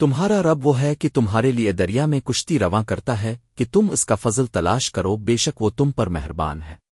تمہارا رب وہ ہے کہ تمہارے لیے دریا میں کشتی رواں کرتا ہے کہ تم اس کا فضل تلاش کرو، بے شک وہ تم پر مہربان ہے۔